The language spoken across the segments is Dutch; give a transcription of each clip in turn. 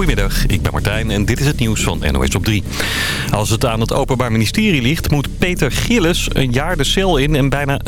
Goedemiddag, ik ben Martijn en dit is het nieuws van NOS op 3. Als het aan het Openbaar Ministerie ligt, moet Peter Gillis een jaar de cel in en bijna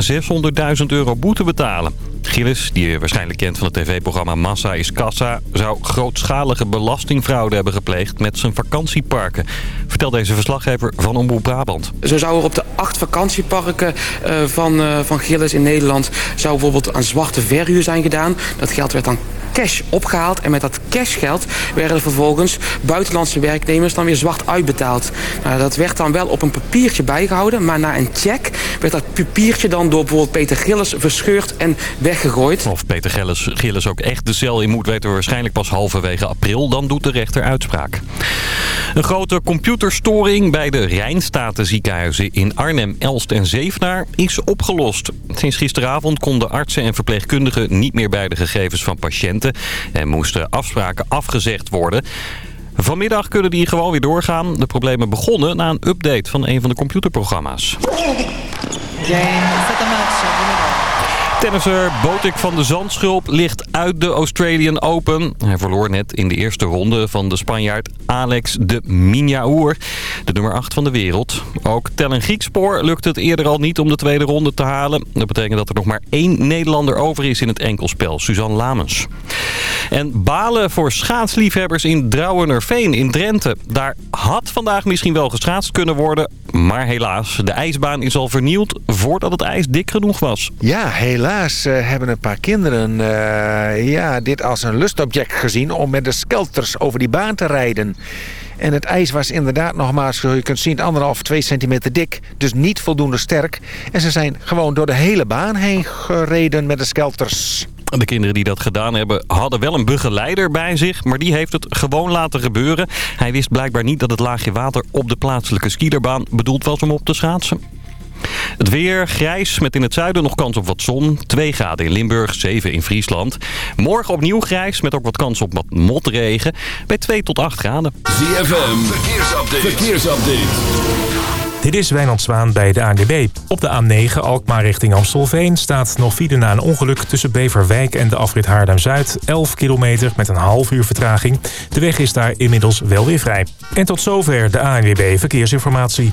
600.000 euro boete betalen. Gillis, die je waarschijnlijk kent van het tv-programma Massa is Kassa... zou grootschalige belastingfraude hebben gepleegd met zijn vakantieparken. Vertel deze verslaggever van Omroep Brabant. Zo zou er op de acht vakantieparken uh, van, uh, van Gillis in Nederland... zou bijvoorbeeld aan zwarte verhuur zijn gedaan. Dat geld werd dan cash opgehaald. En met dat cashgeld werden vervolgens buitenlandse werknemers dan weer zwart uitbetaald. Nou, dat werd dan wel op een papiertje bijgehouden. Maar na een check werd dat papiertje dan door bijvoorbeeld Peter Gillis verscheurd en weggegooid. Of Peter Gillis, Gillis ook echt de cel in moet weten we waarschijnlijk pas halverwege april. Dan doet de rechter uitspraak. Een grote computerstoring bij de Rijnstatenziekenhuizen in Arnhem, Elst en Zevenaar is opgelost. Sinds gisteravond konden artsen en verpleegkundigen niet meer bij de gegevens van patiënten en moesten afspraken afgezegd worden. Vanmiddag kunnen die gewoon weer doorgaan. De problemen begonnen na een update van een van de computerprogramma's. Tennisser Botik van de Zandschulp ligt uit de Australian Open. Hij verloor net in de eerste ronde van de Spanjaard Alex de Minaur, de nummer 8 van de wereld. Ook Tellen Griekspoor lukt het eerder al niet om de tweede ronde te halen. Dat betekent dat er nog maar één Nederlander over is in het enkelspel, Suzanne Lamens. En balen voor schaatsliefhebbers in Drouwenerveen in Drenthe. Daar had vandaag misschien wel geschaatst kunnen worden, maar helaas. De ijsbaan is al vernield voordat het ijs dik genoeg was. Ja, helaas uh, hebben een paar kinderen uh, ja, dit als een lustobject gezien om met de skelters over die baan te rijden. En het ijs was inderdaad nogmaals, je kunt zien, anderhalf, twee centimeter dik. Dus niet voldoende sterk. En ze zijn gewoon door de hele baan heen gereden met de skelters. De kinderen die dat gedaan hebben hadden wel een begeleider bij zich, maar die heeft het gewoon laten gebeuren. Hij wist blijkbaar niet dat het laagje water op de plaatselijke skierbaan bedoeld was om op te schaatsen. Het weer grijs met in het zuiden nog kans op wat zon. 2 graden in Limburg, 7 in Friesland. Morgen opnieuw grijs met ook wat kans op wat motregen. Bij 2 tot 8 graden. ZFM, verkeersupdate. verkeersupdate. Dit is Wijnand Zwaan bij de ANWB. Op de A9 Alkmaar richting Amstelveen staat nog file na een ongeluk tussen Beverwijk en de afrit Haarlem-Zuid. 11 kilometer met een half uur vertraging. De weg is daar inmiddels wel weer vrij. En tot zover de ANWB Verkeersinformatie.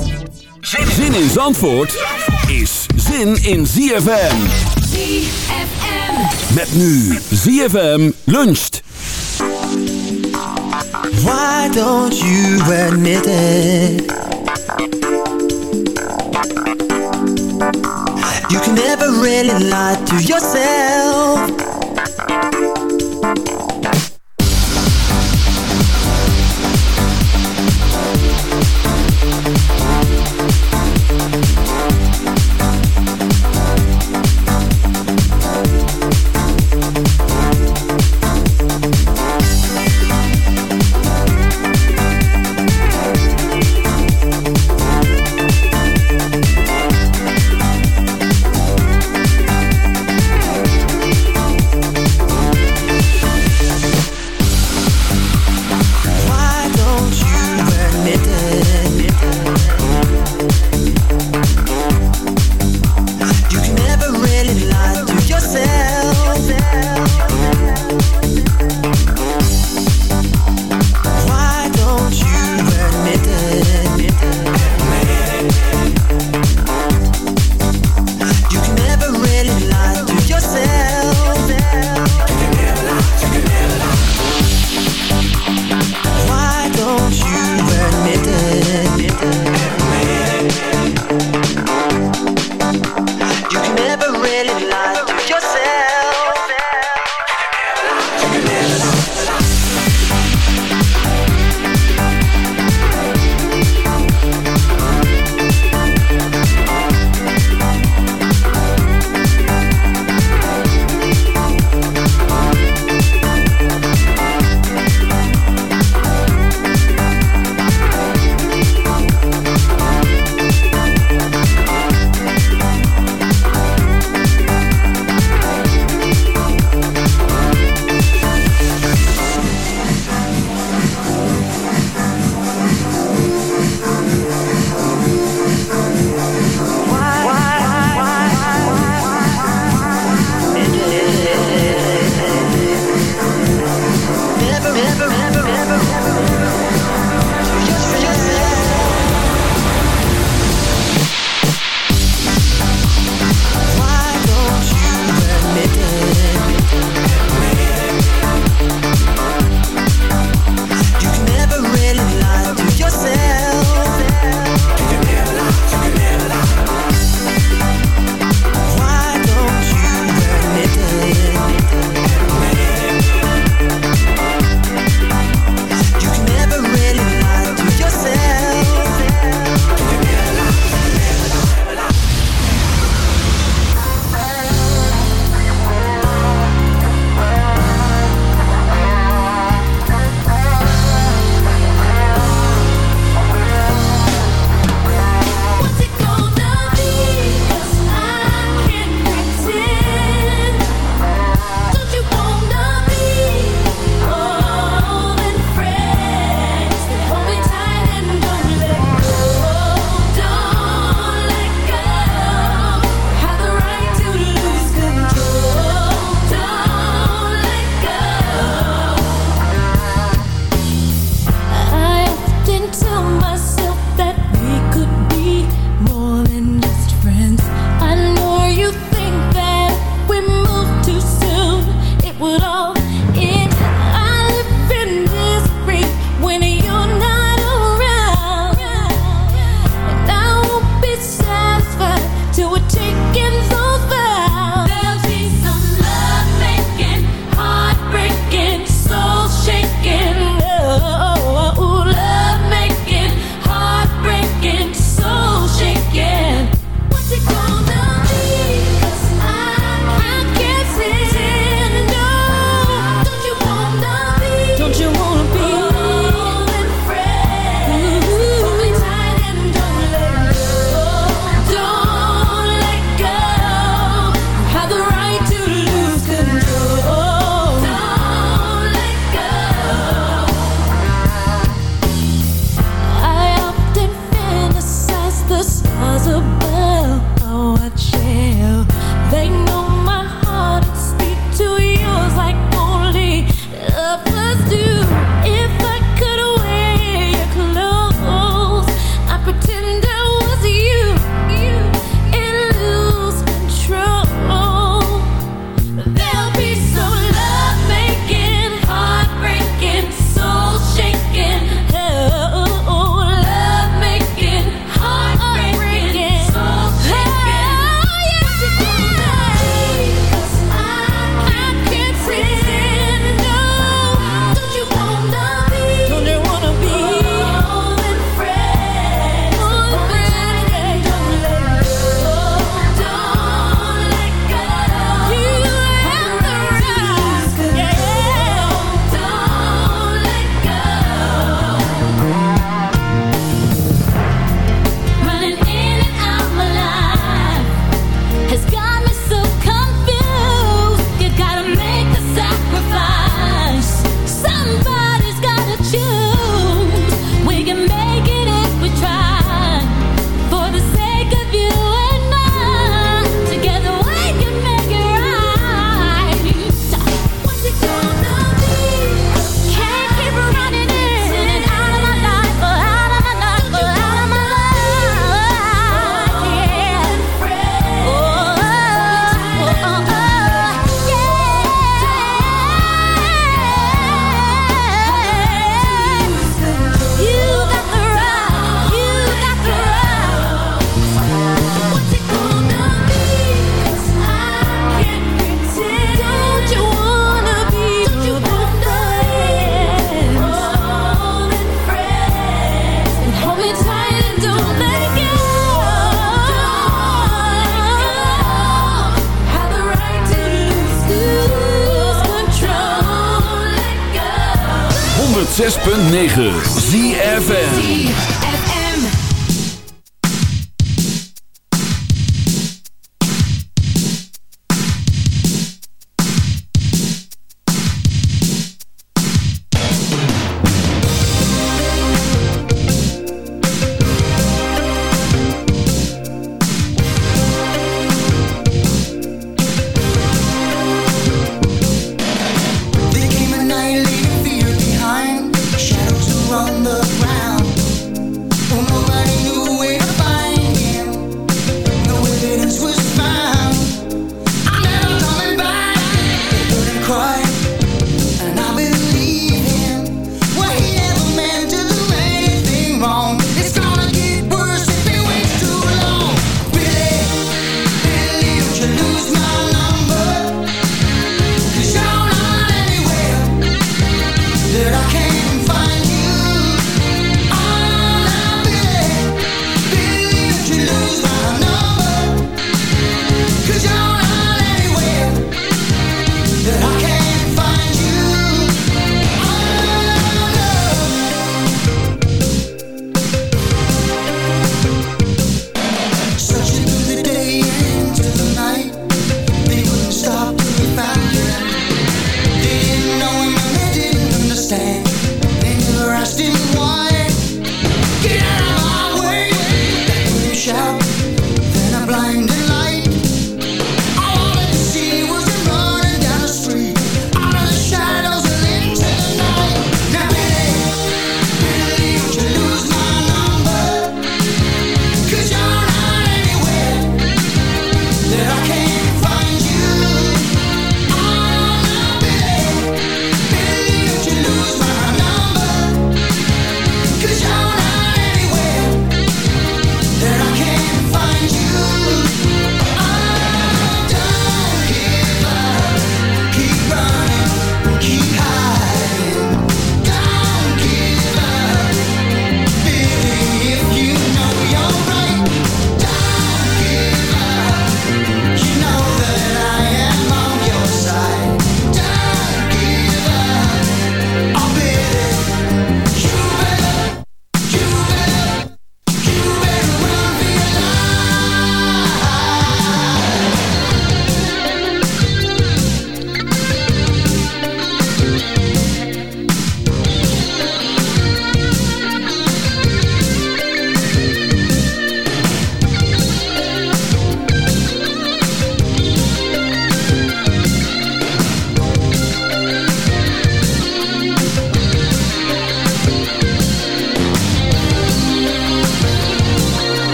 Zin in Zandvoort is zin in ZFM. ZFM. Met nu ZFM luncht. Why don't you admit it? You can never really lie to yourself.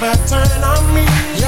better on me.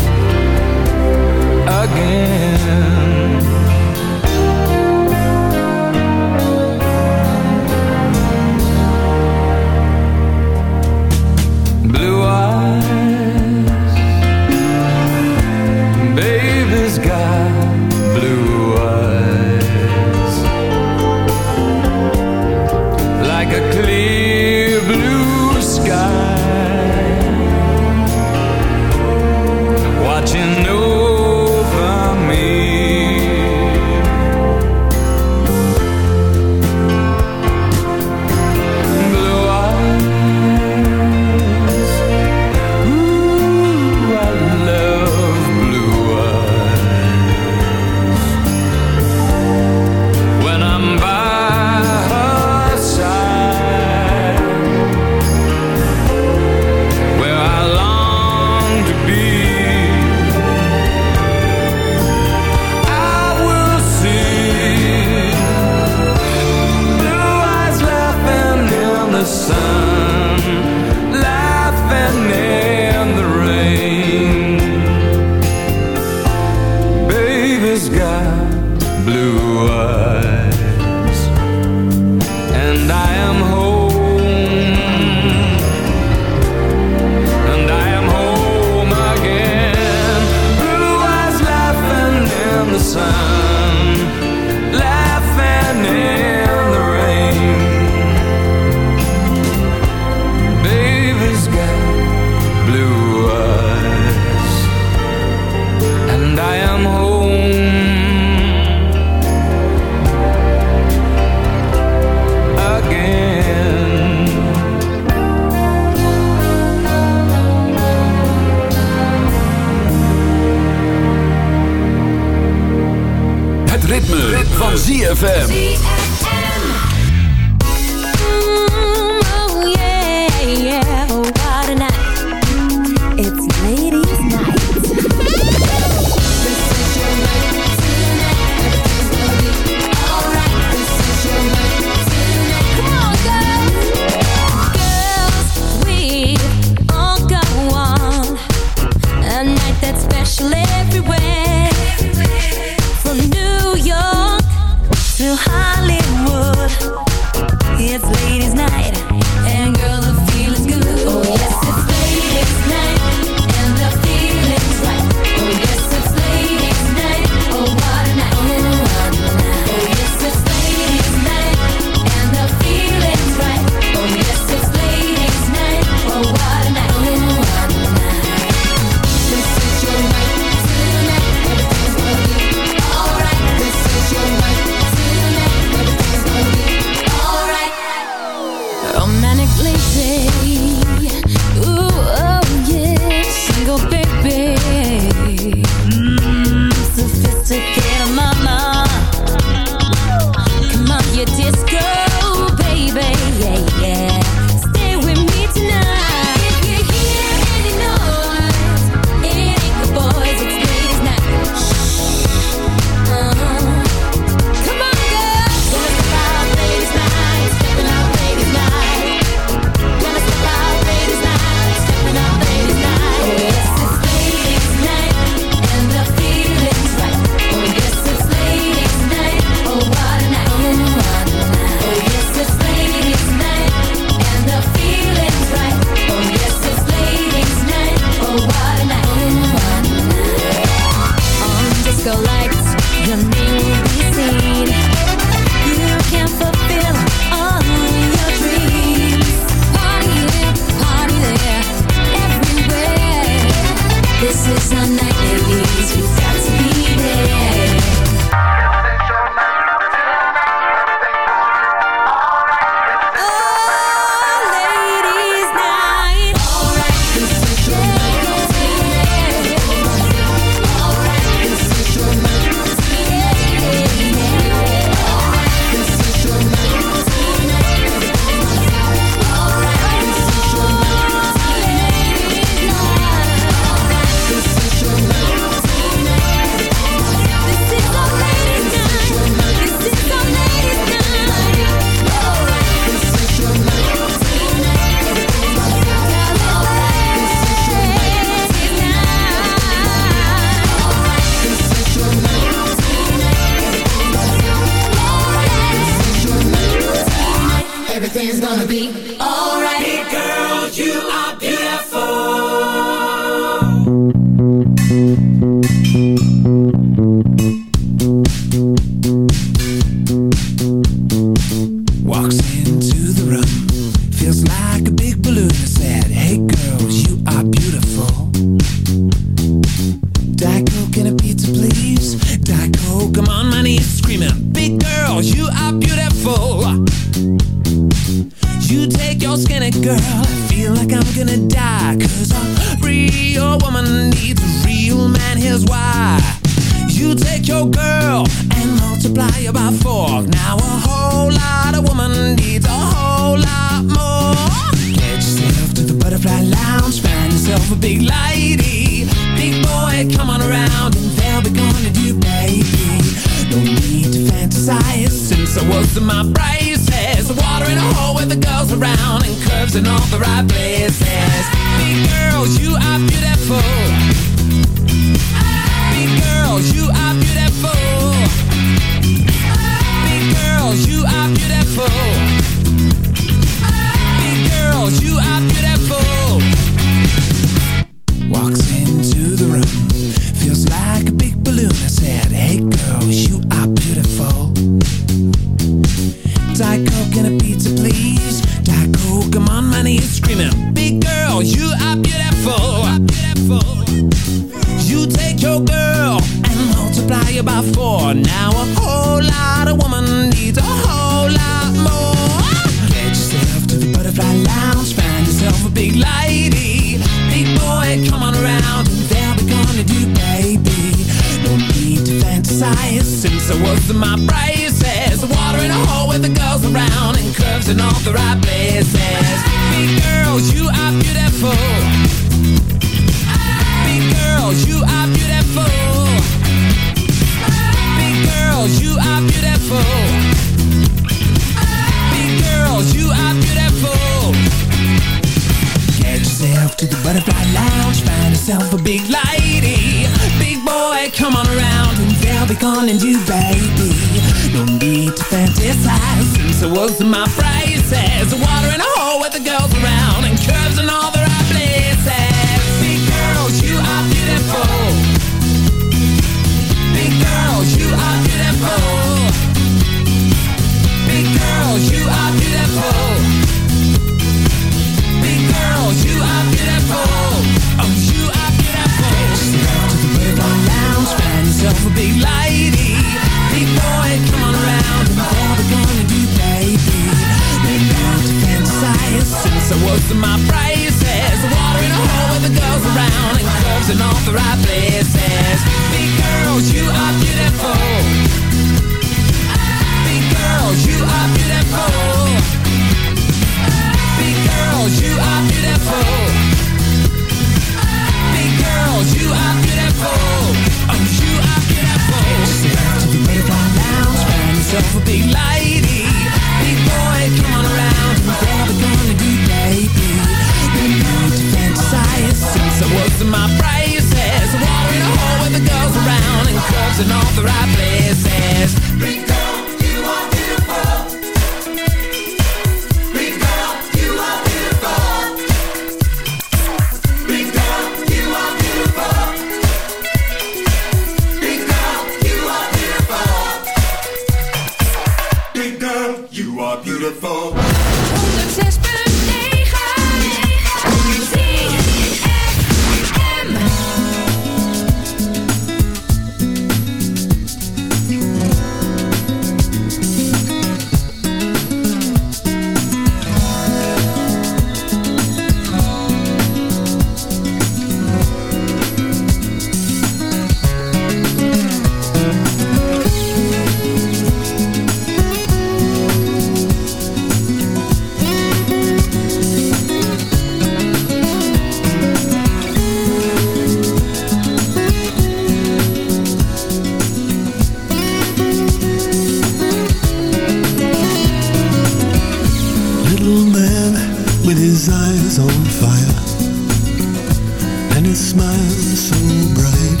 smile so bright.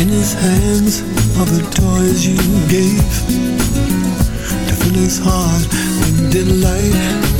In his hands are the toys you gave To fill his heart with delight.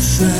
say.